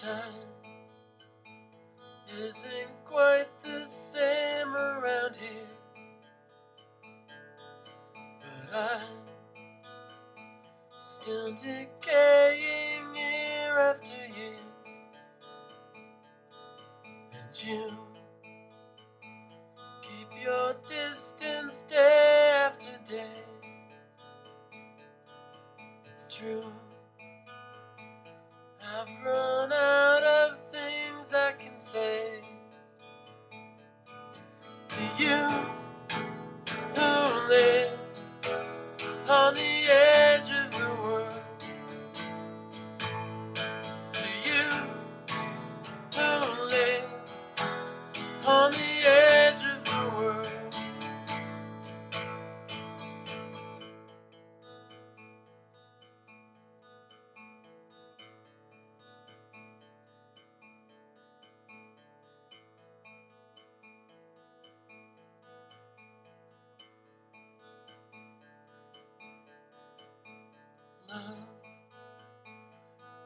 Time isn't quite the same around here, but I'm still decaying year after year, and you keep your distance day after day. It's true. I've run out of things I can say to you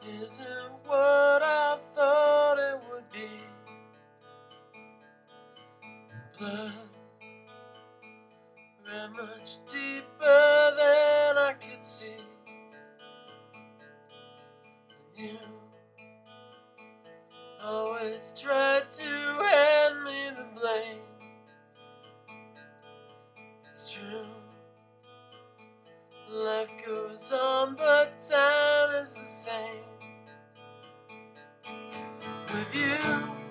isn't what I thought it would be. Blood ran much deeper than I could see. And you always tried to hand me the blame. It's true. Life goes on, but time is the same with you.